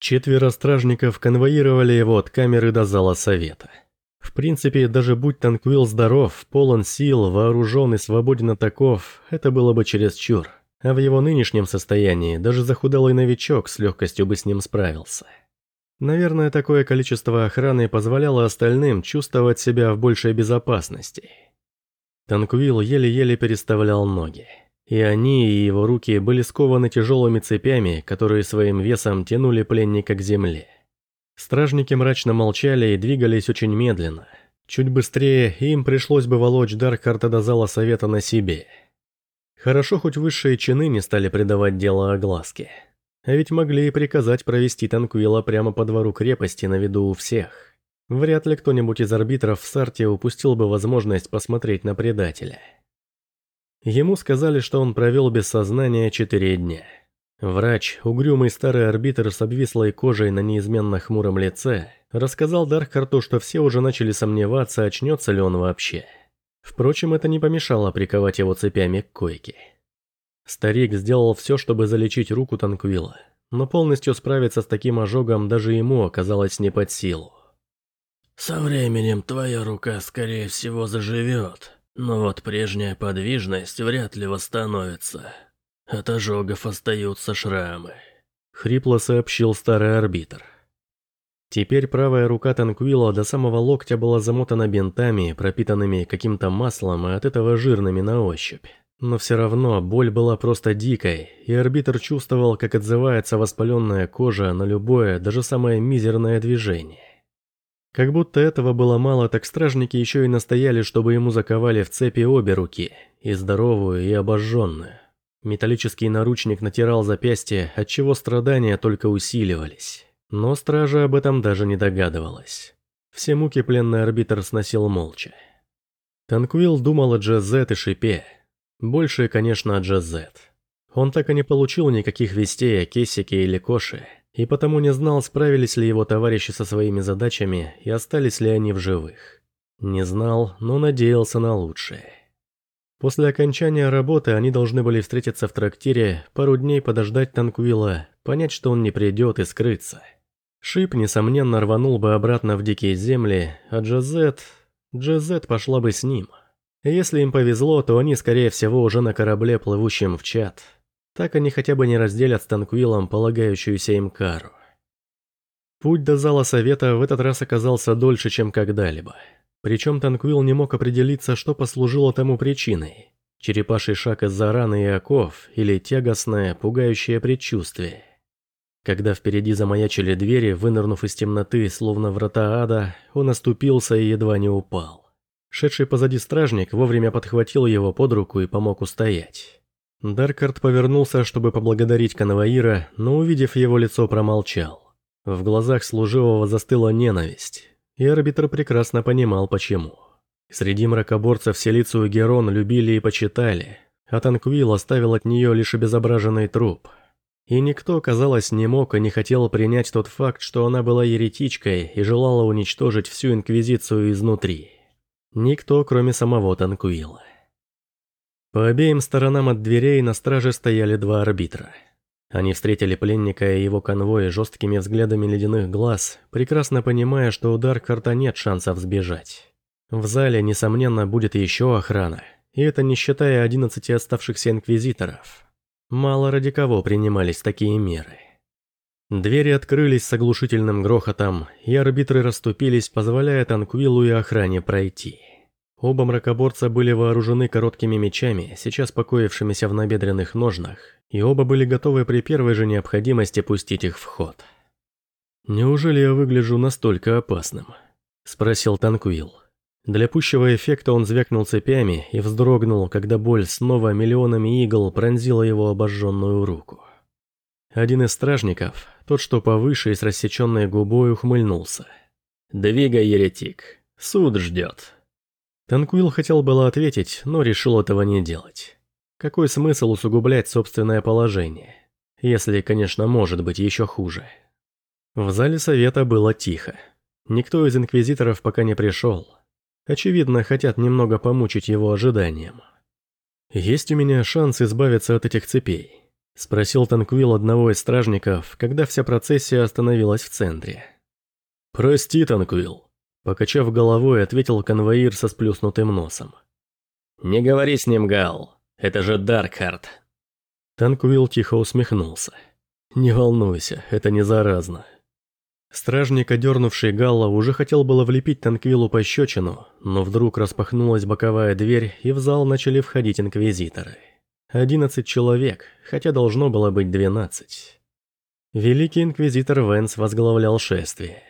Четверо стражников конвоировали его от камеры до зала совета. В принципе, даже будь Танквилл здоров, полон сил, вооружен и свободен от оков, это было бы чересчур. А в его нынешнем состоянии даже захудалый новичок с легкостью бы с ним справился. Наверное, такое количество охраны позволяло остальным чувствовать себя в большей безопасности. Танквилл еле-еле переставлял ноги. И они, и его руки были скованы тяжелыми цепями, которые своим весом тянули пленника к земле. Стражники мрачно молчали и двигались очень медленно. Чуть быстрее им пришлось бы волочь Даркхарта до зала совета на себе. Хорошо, хоть высшие чины не стали придавать дело огласке. А ведь могли и приказать провести Танкуила прямо по двору крепости на виду у всех. Вряд ли кто-нибудь из арбитров в Сарте упустил бы возможность посмотреть на предателя. Ему сказали, что он провел без сознания четыре дня. Врач, угрюмый старый арбитр с обвислой кожей на неизменно хмуром лице, рассказал Даркхарту, что все уже начали сомневаться, очнется ли он вообще. Впрочем, это не помешало приковать его цепями к койке. Старик сделал все, чтобы залечить руку Танквила, но полностью справиться с таким ожогом даже ему оказалось не под силу. «Со временем твоя рука, скорее всего, заживет, но вот прежняя подвижность вряд ли восстановится. От ожогов остаются шрамы», — хрипло сообщил старый арбитр. Теперь правая рука Танквила до самого локтя была замотана бинтами, пропитанными каким-то маслом и от этого жирными на ощупь. Но все равно боль была просто дикой, и арбитр чувствовал, как отзывается воспаленная кожа на любое, даже самое мизерное движение. Как будто этого было мало, так стражники еще и настояли, чтобы ему заковали в цепи обе руки, и здоровую, и обожженную. Металлический наручник натирал запястье, отчего страдания только усиливались. Но стража об этом даже не догадывалась. Все муки пленный арбитр сносил молча. Танквилл думал о Джезет и Шипе. Больше, конечно, о Джезет. Он так и не получил никаких вестей о Кесике или Коше, и потому не знал, справились ли его товарищи со своими задачами и остались ли они в живых. Не знал, но надеялся на лучшее. После окончания работы они должны были встретиться в трактире, пару дней подождать Танквилла, понять, что он не придет и скрыться – Шип, несомненно, рванул бы обратно в дикие земли, а Джазет... Джазет пошла бы с ним. Если им повезло, то они, скорее всего, уже на корабле, плывущем в чат. Так они хотя бы не разделят с Танквилом полагающуюся им кару. Путь до зала совета в этот раз оказался дольше, чем когда-либо. Причем Танквил не мог определиться, что послужило тому причиной. Черепаший шаг из-за раны и оков или тягостное, пугающее предчувствие. Когда впереди замаячили двери, вынырнув из темноты, словно врата ада, он оступился и едва не упал. Шедший позади стражник вовремя подхватил его под руку и помог устоять. Даркард повернулся, чтобы поблагодарить конвоира, но увидев его лицо, промолчал. В глазах служивого застыла ненависть, и арбитр прекрасно понимал, почему. Среди мракоборцев Селицию Герон любили и почитали, а Танквил оставил от нее лишь обезображенный труп – и никто, казалось, не мог и не хотел принять тот факт, что она была еретичкой и желала уничтожить всю Инквизицию изнутри. Никто, кроме самого Танкуила. По обеим сторонам от дверей на страже стояли два арбитра. Они встретили пленника и его конвой жесткими взглядами ледяных глаз, прекрасно понимая, что удар карта нет шансов сбежать. В зале, несомненно, будет еще охрана, и это не считая одиннадцати оставшихся инквизиторов. Мало ради кого принимались такие меры. Двери открылись с оглушительным грохотом, и арбитры расступились, позволяя Танквилу и охране пройти. Оба мракоборца были вооружены короткими мечами, сейчас покоившимися в набедренных ножнах, и оба были готовы при первой же необходимости пустить их в ход. «Неужели я выгляжу настолько опасным?» – спросил Танквил. Для пущего эффекта он звякнул цепями и вздрогнул, когда боль снова миллионами игл пронзила его обожженную руку. Один из стражников, тот, что повыше и с рассеченной губой, ухмыльнулся. «Двигай, еретик, суд ждет». Танкуил хотел было ответить, но решил этого не делать. Какой смысл усугублять собственное положение? Если, конечно, может быть еще хуже. В зале совета было тихо. Никто из инквизиторов пока не пришел, Очевидно, хотят немного помучить его ожиданием. «Есть у меня шанс избавиться от этих цепей?» – Спросил Танквил одного из стражников, когда вся процессия остановилась в центре. «Прости, Танквил», – покачав головой, ответил конвоир со сплюснутым носом. «Не говори с ним, Гал. Это же Даркхард». Танквил тихо усмехнулся. «Не волнуйся, это не заразно». Стражник, одернувший Галла, уже хотел было влепить Танквилу пощечину, но вдруг распахнулась боковая дверь, и в зал начали входить инквизиторы. Одиннадцать человек, хотя должно было быть двенадцать. Великий инквизитор Венс возглавлял шествие.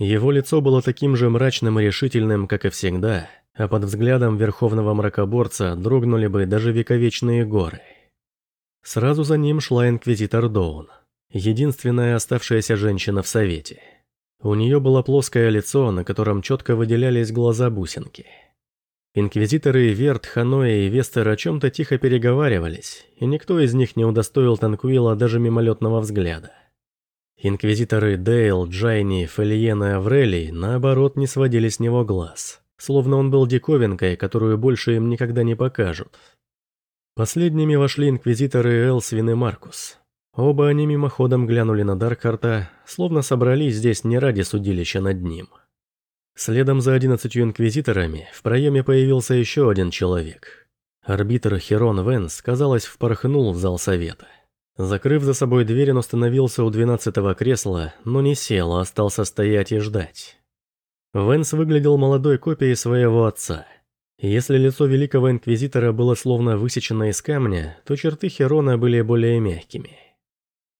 Его лицо было таким же мрачным и решительным, как и всегда, а под взглядом верховного мракоборца дрогнули бы даже вековечные горы. Сразу за ним шла инквизитор Доун, единственная оставшаяся женщина в совете. У нее было плоское лицо, на котором четко выделялись глаза-бусинки – Инквизиторы Верт, Ханоя и Вестер о чем-то тихо переговаривались, и никто из них не удостоил Танкуила даже мимолетного взгляда. Инквизиторы Дейл, Джайни, Фельен и Аврелий, наоборот, не сводили с него глаз, словно он был диковинкой, которую больше им никогда не покажут. Последними вошли инквизиторы Элсвин и Маркус. Оба они мимоходом глянули на Даркхарта, словно собрались здесь не ради судилища над ним – Следом за одиннадцатью инквизиторами в проеме появился еще один человек. Арбитр Херон Венс, казалось, впорхнул в зал совета. Закрыв за собой дверь, он остановился у двенадцатого кресла, но не сел, а остался стоять и ждать. Венс выглядел молодой копией своего отца. Если лицо великого инквизитора было словно высечено из камня, то черты Херона были более мягкими.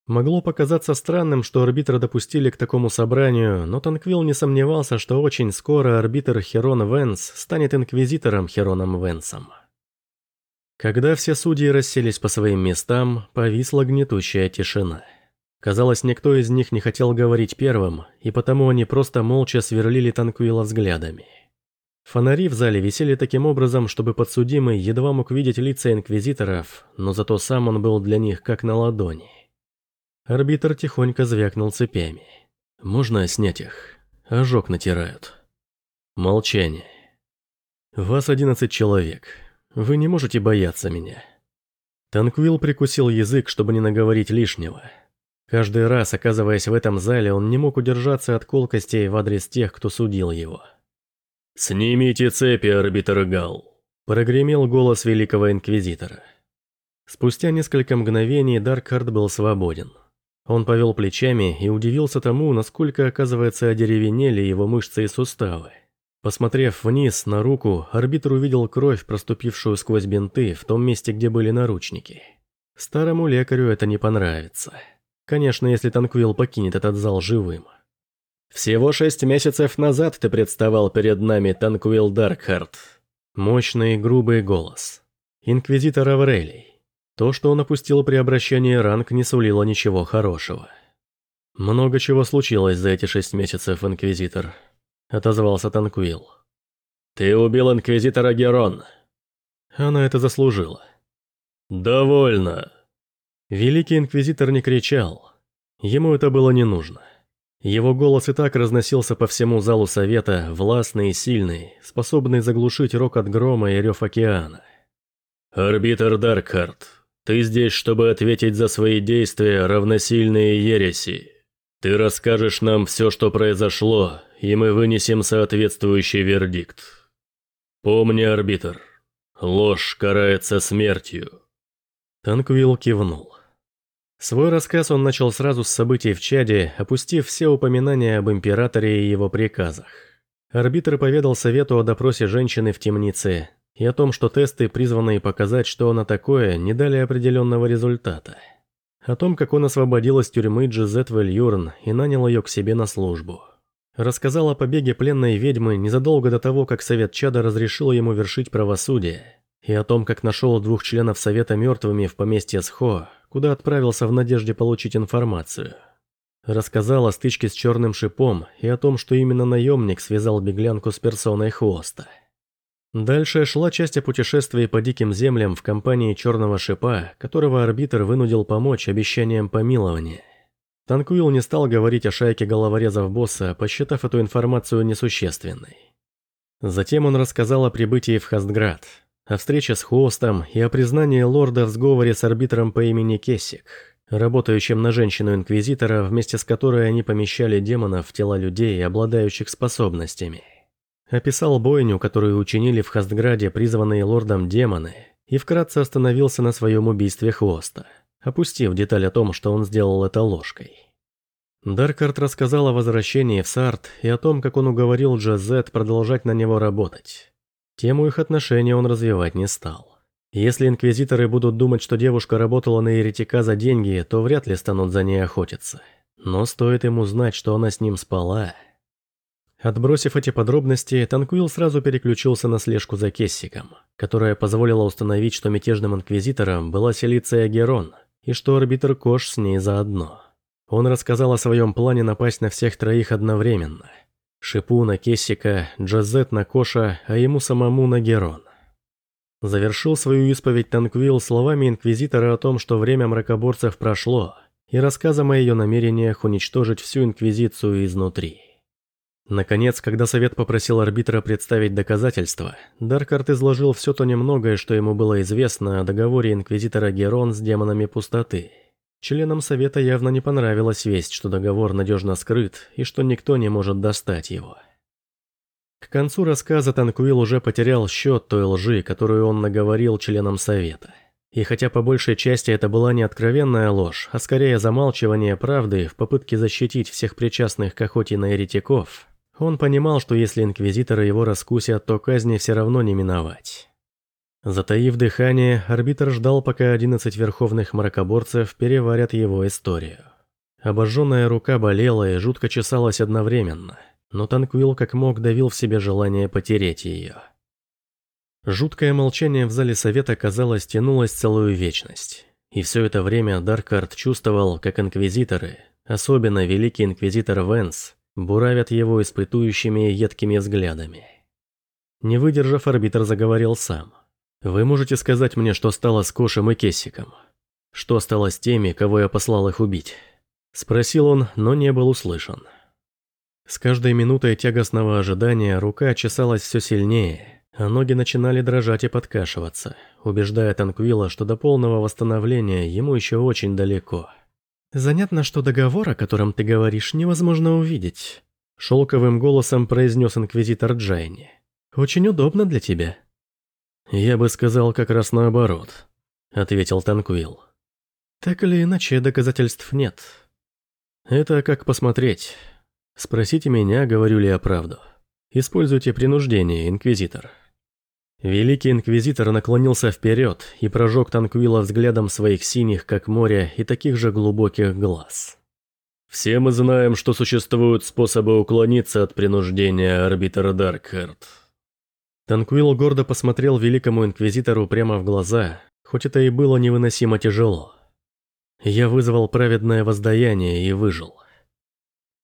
Могло показаться странным, что арбитра допустили к такому собранию, но Танквилл не сомневался, что очень скоро арбитр Херон Венс станет инквизитором Хероном Венсом. Когда все судьи расселись по своим местам, повисла гнетущая тишина. Казалось, никто из них не хотел говорить первым, и потому они просто молча сверлили Танквилла взглядами. Фонари в зале висели таким образом, чтобы подсудимый едва мог видеть лица инквизиторов, но зато сам он был для них как на ладони. Арбитр тихонько звякнул цепями. «Можно снять их? Ожог натирают». Молчание. «Вас одиннадцать человек. Вы не можете бояться меня». Танквилл прикусил язык, чтобы не наговорить лишнего. Каждый раз, оказываясь в этом зале, он не мог удержаться от колкостей в адрес тех, кто судил его. «Снимите цепи, арбитр Гал», – прогремел голос великого инквизитора. Спустя несколько мгновений Даркхард был свободен. Он повел плечами и удивился тому, насколько, оказывается, одеревенели его мышцы и суставы. Посмотрев вниз на руку, арбитр увидел кровь, проступившую сквозь бинты в том месте, где были наручники. Старому лекарю это не понравится. Конечно, если Танквилл покинет этот зал живым. «Всего шесть месяцев назад ты представал перед нами, Танквилл Даркхарт». Мощный грубый голос. Инквизитор Аврелий. То, что он опустил при обращении ранг, не сулило ничего хорошего. «Много чего случилось за эти шесть месяцев, Инквизитор», — отозвался Танквилл. «Ты убил Инквизитора Герон». Она это заслужила. «Довольно». Великий Инквизитор не кричал. Ему это было не нужно. Его голос и так разносился по всему залу совета, властный и сильный, способный заглушить рокот грома и рев океана. «Арбитр Даркхарт, ты здесь, чтобы ответить за свои действия, равносильные ереси. Ты расскажешь нам все, что произошло, и мы вынесем соответствующий вердикт. Помни, арбитр, ложь карается смертью». Танквилл кивнул. Свой рассказ он начал сразу с событий в Чаде, опустив все упоминания об императоре и его приказах. Арбитр поведал совету о допросе женщины в темнице, и о том, что тесты, призванные показать, что она такое, не дали определенного результата. О том, как он освободил из тюрьмы Джизет Вельюрн и нанял ее к себе на службу. Рассказал о побеге пленной ведьмы незадолго до того, как Совет Чада разрешил ему вершить правосудие, и о том, как нашел двух членов Совета мертвыми в поместье Схо, куда отправился в надежде получить информацию. Рассказал о стычке с черным шипом и о том, что именно наемник связал беглянку с персоной хвоста. Дальше шла часть о путешествии по диким землям в компании Черного Шипа, которого арбитр вынудил помочь обещанием помилования. Танкуил не стал говорить о шайке головорезов босса, посчитав эту информацию несущественной. Затем он рассказал о прибытии в Хастград, о встрече с Хостом и о признании лорда в сговоре с арбитром по имени Кессик, работающим на женщину-инквизитора, вместе с которой они помещали демонов в тела людей, обладающих способностями. Описал бойню, которую учинили в Хастграде призванные лордом демоны, и вкратце остановился на своем убийстве Хвоста, опустив деталь о том, что он сделал это ложкой. Даркарт рассказал о возвращении в Сарт и о том, как он уговорил Джазет продолжать на него работать. Тему их отношений он развивать не стал. Если инквизиторы будут думать, что девушка работала на еретика за деньги, то вряд ли станут за ней охотиться. Но стоит ему знать, что она с ним спала... Отбросив эти подробности, Танкуил сразу переключился на слежку за Кессиком, которая позволила установить, что мятежным инквизитором была Селиция Герон, и что арбитр Кош с ней заодно. Он рассказал о своем плане напасть на всех троих одновременно. Шипу на Кессика, Джазет на Коша, а ему самому на Герон. Завершил свою исповедь Танквилл словами Инквизитора о том, что время мракоборцев прошло, и рассказом о ее намерениях уничтожить всю Инквизицию изнутри. Наконец, когда Совет попросил арбитра представить доказательства, Даркарт изложил все то немногое, что ему было известно о договоре Инквизитора Герон с демонами пустоты – Членам Совета явно не понравилась весть, что договор надежно скрыт и что никто не может достать его. К концу рассказа Танкуил уже потерял счет той лжи, которую он наговорил членам Совета. И хотя по большей части это была не откровенная ложь, а скорее замалчивание правды в попытке защитить всех причастных к охоте на еретиков, он понимал, что если инквизиторы его раскусят, то казни все равно не миновать. Затаив дыхание, арбитр ждал, пока 11 верховных мракоборцев переварят его историю. Обожженная рука болела и жутко чесалась одновременно, но Танквилл как мог давил в себе желание потереть ее. Жуткое молчание в зале совета, казалось, тянулось целую вечность. И все это время Даркард чувствовал, как инквизиторы, особенно великий инквизитор Венс, буравят его испытующими едкими взглядами. Не выдержав, арбитр заговорил сам. Вы можете сказать мне, что стало с Кошем и Кессиком? Что стало с теми, кого я послал их убить? Спросил он, но не был услышан. С каждой минутой тягостного ожидания рука чесалась все сильнее, а ноги начинали дрожать и подкашиваться, убеждая Танквила, что до полного восстановления ему еще очень далеко. «Занятно, что договор, о котором ты говоришь, невозможно увидеть», — шелковым голосом произнес инквизитор Джайни. «Очень удобно для тебя». «Я бы сказал как раз наоборот», — ответил Танквилл. «Так или иначе, доказательств нет. Это как посмотреть. Спросите меня, говорю ли я правду. Используйте принуждение, Инквизитор». Великий Инквизитор наклонился вперед и прожег Танквилла взглядом своих синих, как море, и таких же глубоких глаз. «Все мы знаем, что существуют способы уклониться от принуждения, арбитр Даркхарт», Танквилл гордо посмотрел великому инквизитору прямо в глаза, хоть это и было невыносимо тяжело. Я вызвал праведное воздаяние и выжил.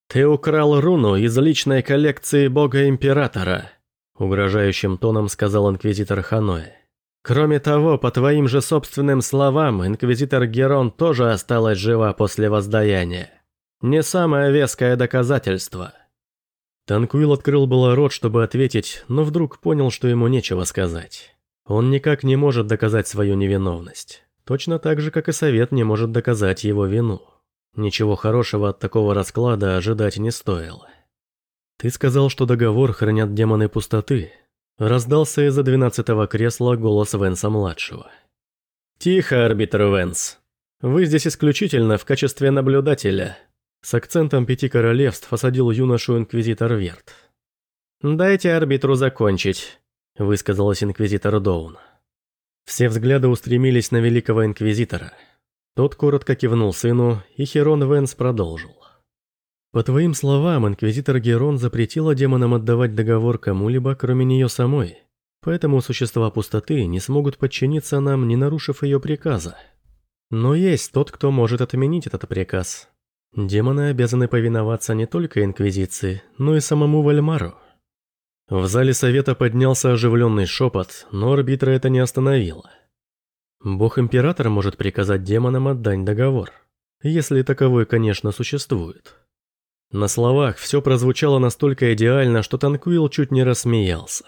«Ты украл руну из личной коллекции бога-императора», угрожающим тоном сказал инквизитор Ханоэ. «Кроме того, по твоим же собственным словам, инквизитор Герон тоже осталась жива после воздаяния. Не самое веское доказательство». Танкуил открыл было рот, чтобы ответить, но вдруг понял, что ему нечего сказать. Он никак не может доказать свою невиновность. Точно так же, как и совет не может доказать его вину. Ничего хорошего от такого расклада ожидать не стоило. «Ты сказал, что договор хранят демоны пустоты», — раздался из-за двенадцатого кресла голос Венса-младшего. «Тихо, арбитр Венс. Вы здесь исключительно в качестве наблюдателя, с акцентом пяти королевств осадил юношу инквизитор Верт. «Дайте арбитру закончить», – высказалась инквизитор Доун. Все взгляды устремились на великого инквизитора. Тот коротко кивнул сыну, и Херон Венс продолжил. «По твоим словам, инквизитор Герон запретила демонам отдавать договор кому-либо, кроме нее самой. Поэтому существа пустоты не смогут подчиниться нам, не нарушив ее приказа. Но есть тот, кто может отменить этот приказ. Демоны обязаны повиноваться не только Инквизиции, но и самому Вальмару. В зале совета поднялся оживленный шепот, но арбитра это не остановило. Бог-император может приказать демонам отдать договор, если таковой, конечно, существует. На словах все прозвучало настолько идеально, что Танкуил чуть не рассмеялся.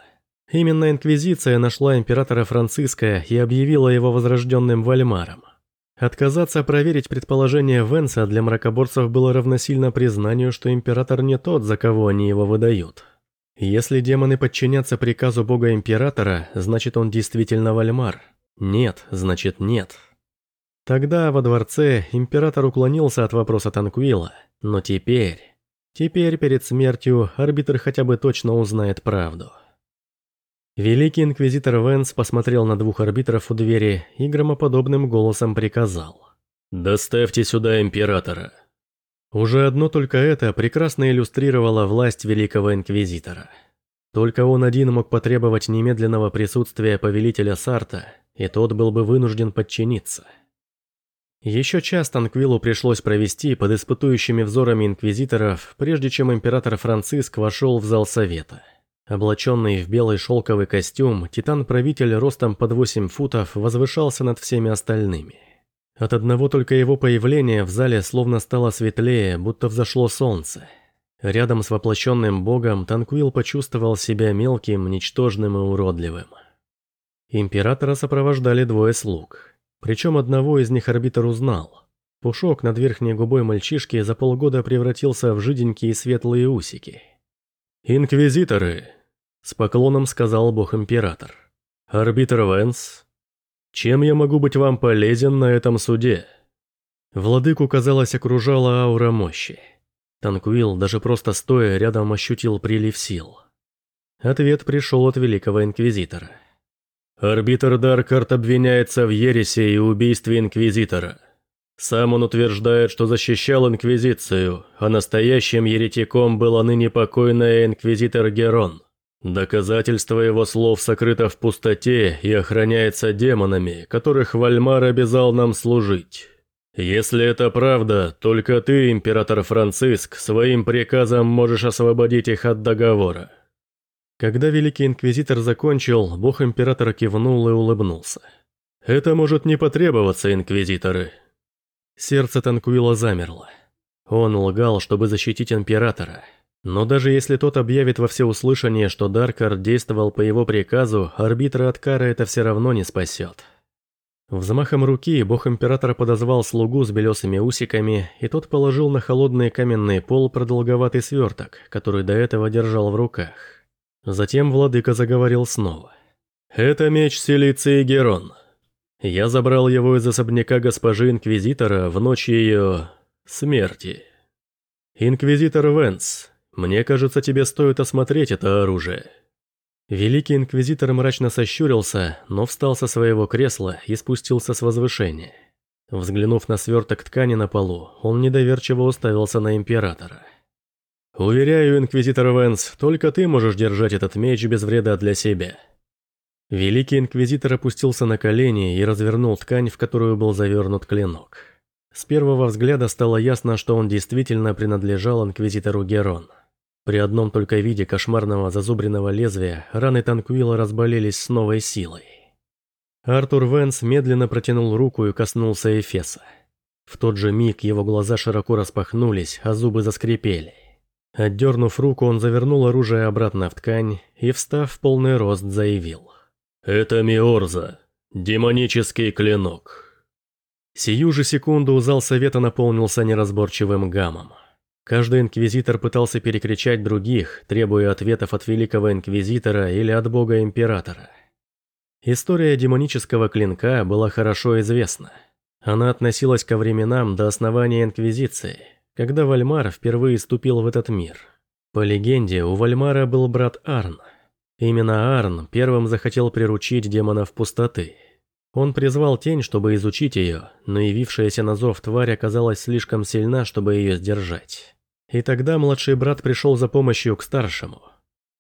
Именно Инквизиция нашла императора Франциска и объявила его возрожденным Вальмаром. Отказаться проверить предположение Венса для мракоборцев было равносильно признанию, что император не тот, за кого они его выдают. Если демоны подчинятся приказу бога-императора, значит он действительно Вальмар. Нет, значит нет. Тогда во дворце император уклонился от вопроса Танквила, но теперь... Теперь перед смертью арбитр хотя бы точно узнает правду. Великий инквизитор Венс посмотрел на двух арбитров у двери и громоподобным голосом приказал. «Доставьте сюда императора». Уже одно только это прекрасно иллюстрировало власть великого инквизитора. Только он один мог потребовать немедленного присутствия повелителя Сарта, и тот был бы вынужден подчиниться. Еще час Танквилу пришлось провести под испытующими взорами инквизиторов, прежде чем император Франциск вошел в зал совета – Облаченный в белый шелковый костюм, Титан-правитель ростом под 8 футов возвышался над всеми остальными. От одного только его появления в зале словно стало светлее, будто взошло солнце. Рядом с воплощенным богом Танквил почувствовал себя мелким, ничтожным и уродливым. Императора сопровождали двое слуг. Причем одного из них арбитр узнал. Пушок над верхней губой мальчишки за полгода превратился в жиденькие светлые усики. «Инквизиторы!» С поклоном сказал бог-император. «Арбитр Венс, чем я могу быть вам полезен на этом суде?» Владыку, казалось, окружала аура мощи. Танкуил, даже просто стоя рядом, ощутил прилив сил. Ответ пришел от Великого Инквизитора. «Арбитр Даркарт обвиняется в ересе и убийстве Инквизитора. Сам он утверждает, что защищал Инквизицию, а настоящим еретиком был ныне покойный Инквизитор Герон. Доказательство его слов сокрыто в пустоте и охраняется демонами, которых Вальмар обязал нам служить. Если это правда, только ты, император Франциск, своим приказом можешь освободить их от договора». Когда Великий Инквизитор закончил, бог императора кивнул и улыбнулся. «Это может не потребоваться, инквизиторы». Сердце Танкуила замерло. Он лгал, чтобы защитить императора, но даже если тот объявит во всеуслышание, что Даркар действовал по его приказу, арбитра от кары это все равно не спасет. Взмахом руки бог-императора подозвал слугу с белесыми усиками, и тот положил на холодный каменный пол продолговатый сверток, который до этого держал в руках. Затем владыка заговорил снова. «Это меч Силиции Герон. Я забрал его из особняка госпожи Инквизитора в ночь ее... смерти. Инквизитор Венс, мне кажется, тебе стоит осмотреть это оружие». Великий инквизитор мрачно сощурился, но встал со своего кресла и спустился с возвышения. Взглянув на сверток ткани на полу, он недоверчиво уставился на императора. «Уверяю, инквизитор Венс, только ты можешь держать этот меч без вреда для себя». Великий инквизитор опустился на колени и развернул ткань, в которую был завернут клинок. С первого взгляда стало ясно, что он действительно принадлежал инквизитору Герон. При одном только виде кошмарного зазубренного лезвия раны Танквила разболелись с новой силой. Артур Венс медленно протянул руку и коснулся Эфеса. В тот же миг его глаза широко распахнулись, а зубы заскрипели. Отдернув руку, он завернул оружие обратно в ткань и, встав в полный рост, заявил. «Это Миорза, демонический клинок». Сию же секунду зал совета наполнился неразборчивым гамом. Каждый инквизитор пытался перекричать других, требуя ответов от великого инквизитора или от бога-императора. История демонического клинка была хорошо известна. Она относилась ко временам до основания инквизиции, когда Вальмар впервые ступил в этот мир. По легенде, у Вальмара был брат Арн. Именно Арн первым захотел приручить демонов пустоты. Он призвал тень, чтобы изучить ее, но явившаяся на зов тварь оказалась слишком сильна, чтобы ее сдержать. И тогда младший брат пришел за помощью к старшему.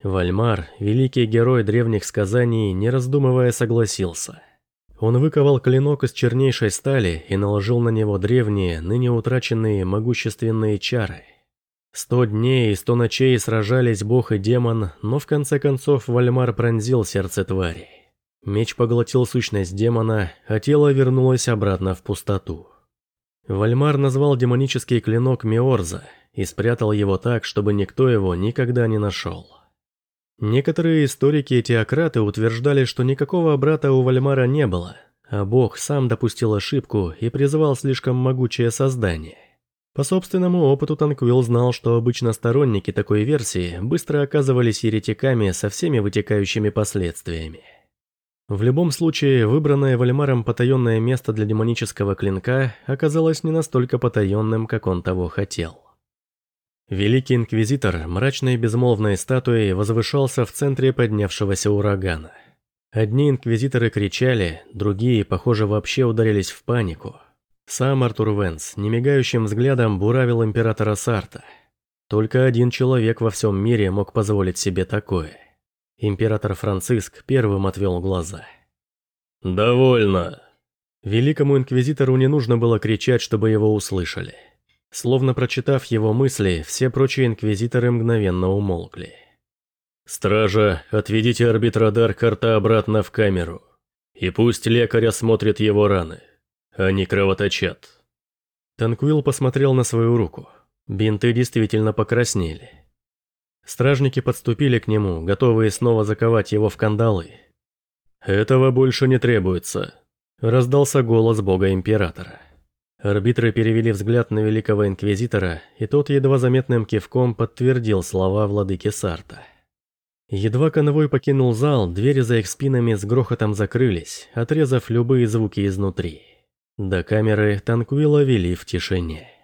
Вальмар, великий герой древних сказаний, не раздумывая согласился. Он выковал клинок из чернейшей стали и наложил на него древние, ныне утраченные могущественные чары. Сто дней и сто ночей сражались бог и демон, но в конце концов Вальмар пронзил сердце твари. Меч поглотил сущность демона, а тело вернулось обратно в пустоту. Вальмар назвал демонический клинок Миорза и спрятал его так, чтобы никто его никогда не нашел. Некоторые историки и теократы утверждали, что никакого брата у Вальмара не было, а бог сам допустил ошибку и призывал слишком могучее создание. По собственному опыту Танквилл знал, что обычно сторонники такой версии быстро оказывались еретиками со всеми вытекающими последствиями. В любом случае, выбранное Вальмаром потаенное место для демонического клинка оказалось не настолько потаенным, как он того хотел. Великий Инквизитор мрачной безмолвной статуей возвышался в центре поднявшегося урагана. Одни инквизиторы кричали, другие, похоже, вообще ударились в панику. Сам Артур Венс немигающим взглядом буравил императора Сарта. Только один человек во всем мире мог позволить себе такое – Император Франциск первым отвел глаза. «Довольно!» Великому инквизитору не нужно было кричать, чтобы его услышали. Словно прочитав его мысли, все прочие инквизиторы мгновенно умолкли. «Стража, отведите арбитра Даркарта обратно в камеру. И пусть лекарь осмотрит его раны. Они кровоточат». Танквилл посмотрел на свою руку. Бинты действительно покраснели. Стражники подступили к нему, готовые снова заковать его в кандалы. «Этого больше не требуется», – раздался голос бога-императора. Арбитры перевели взгляд на великого инквизитора, и тот едва заметным кивком подтвердил слова владыки Сарта. Едва конвой покинул зал, двери за их спинами с грохотом закрылись, отрезав любые звуки изнутри. До камеры Танквила вели в тишине.